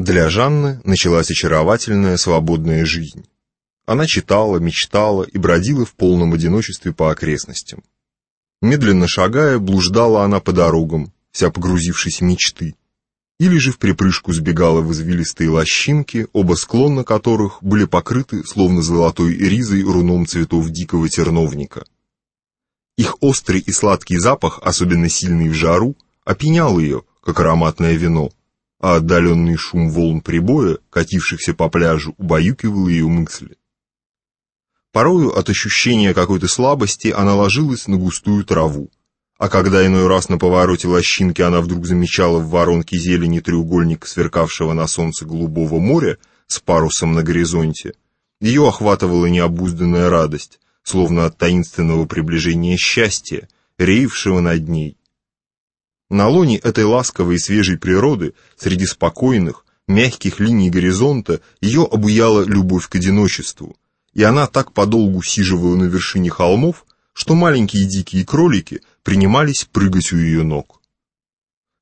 Для Жанны началась очаровательная свободная жизнь. Она читала, мечтала и бродила в полном одиночестве по окрестностям. Медленно шагая, блуждала она по дорогам, вся погрузившись в мечты, или же в припрыжку сбегала в извилистые лощинки, оба склона которых были покрыты, словно золотой ризой, руном цветов дикого терновника. Их острый и сладкий запах, особенно сильный в жару, опьянял ее, как ароматное вино, а отдаленный шум волн прибоя, катившихся по пляжу, убаюкивал ее мысли. Порою от ощущения какой-то слабости она ложилась на густую траву, а когда иной раз на повороте лощинки она вдруг замечала в воронке зелени треугольник сверкавшего на солнце голубого моря с парусом на горизонте, ее охватывала необузданная радость, словно от таинственного приближения счастья, реевшего над ней, на лоне этой ласковой и свежей природы, среди спокойных, мягких линий горизонта, ее обуяла любовь к одиночеству, и она так подолгу сиживала на вершине холмов, что маленькие дикие кролики принимались прыгать у ее ног.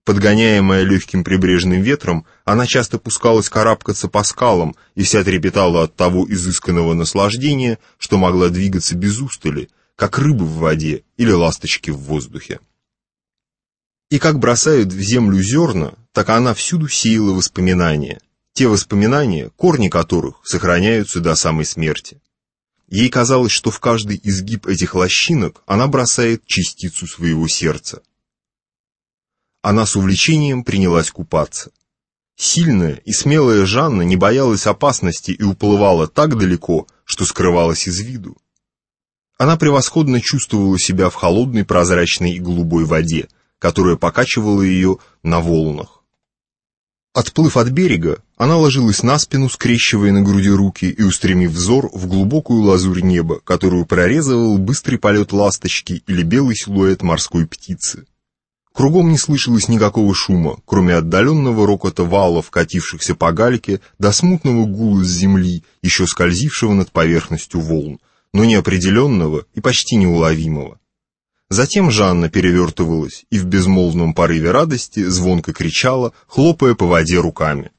Подгоняемая легким прибрежным ветром, она часто пускалась карабкаться по скалам и вся трепетала от того изысканного наслаждения, что могла двигаться без устали, как рыбы в воде или ласточки в воздухе. И как бросают в землю зерна, так она всюду сеяла воспоминания, те воспоминания, корни которых сохраняются до самой смерти. Ей казалось, что в каждый изгиб этих лощинок она бросает частицу своего сердца. Она с увлечением принялась купаться. Сильная и смелая Жанна не боялась опасности и уплывала так далеко, что скрывалась из виду. Она превосходно чувствовала себя в холодной прозрачной и голубой воде, которая покачивала ее на волнах. Отплыв от берега, она ложилась на спину, скрещивая на груди руки и устремив взор в глубокую лазурь неба, которую прорезывал быстрый полет ласточки или белый силуэт морской птицы. Кругом не слышалось никакого шума, кроме отдаленного рокота валов, катившихся по гальке, до смутного гула с земли, еще скользившего над поверхностью волн, но неопределенного и почти неуловимого. Затем Жанна перевертывалась и в безмолвном порыве радости звонко кричала, хлопая по воде руками.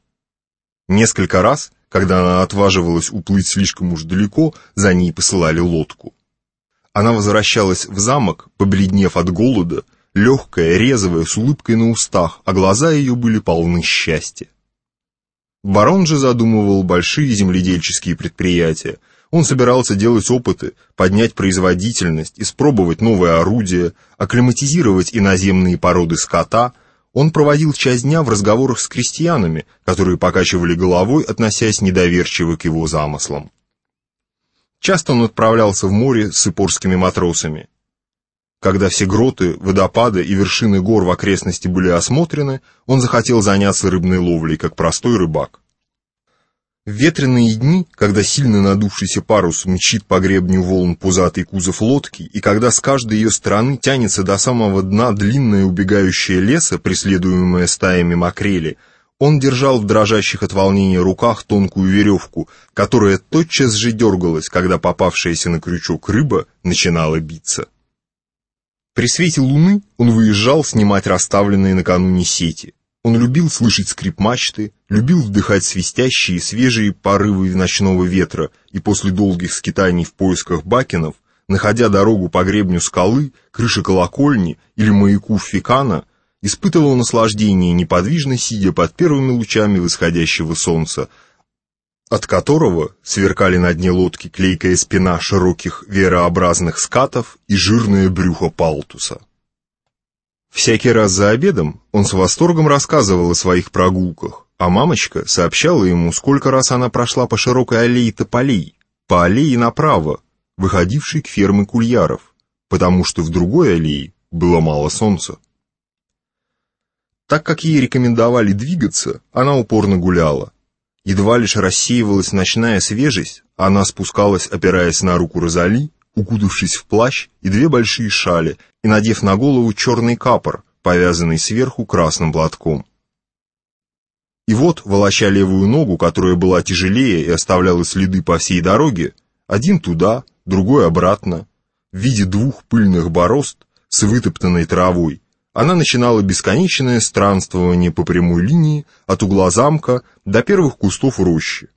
Несколько раз, когда она отваживалась уплыть слишком уж далеко, за ней посылали лодку. Она возвращалась в замок, побледнев от голода, легкая, резвая, с улыбкой на устах, а глаза ее были полны счастья. Барон же задумывал большие земледельческие предприятия, он собирался делать опыты, поднять производительность, испробовать новое орудие, акклиматизировать иноземные породы скота. Он проводил часть дня в разговорах с крестьянами, которые покачивали головой, относясь недоверчиво к его замыслам. Часто он отправлялся в море с ипорскими матросами. Когда все гроты, водопады и вершины гор в окрестности были осмотрены, он захотел заняться рыбной ловлей, как простой рыбак. В ветреные дни, когда сильно надувшийся парус мчит по гребню волн пузатый кузов лодки, и когда с каждой ее стороны тянется до самого дна длинное убегающее леса, преследуемое стаями макрели, он держал в дрожащих от волнения руках тонкую веревку, которая тотчас же дергалась, когда попавшаяся на крючок рыба начинала биться. При свете луны он выезжал снимать расставленные накануне сети. Он любил слышать скрип мачты, любил вдыхать свистящие свежие порывы ночного ветра и после долгих скитаний в поисках бакенов, находя дорогу по гребню скалы, крыши колокольни или маяку Фикана, испытывал наслаждение неподвижно сидя под первыми лучами восходящего солнца, от которого сверкали на дне лодки клейкая спина широких верообразных скатов и жирное брюхо палтуса. Всякий раз за обедом он с восторгом рассказывал о своих прогулках, а мамочка сообщала ему, сколько раз она прошла по широкой аллее тополей, по аллее направо, выходившей к ферме кульяров, потому что в другой аллее было мало солнца. Так как ей рекомендовали двигаться, она упорно гуляла. Едва лишь рассеивалась ночная свежесть, она спускалась, опираясь на руку Розали, укутавшись в плащ и две большие шали, и надев на голову черный капор, повязанный сверху красным платком. И вот, волоча левую ногу, которая была тяжелее и оставляла следы по всей дороге, один туда, другой обратно, в виде двух пыльных борозд с вытоптанной травой, она начинала бесконечное странствование по прямой линии от угла замка до первых кустов рощи,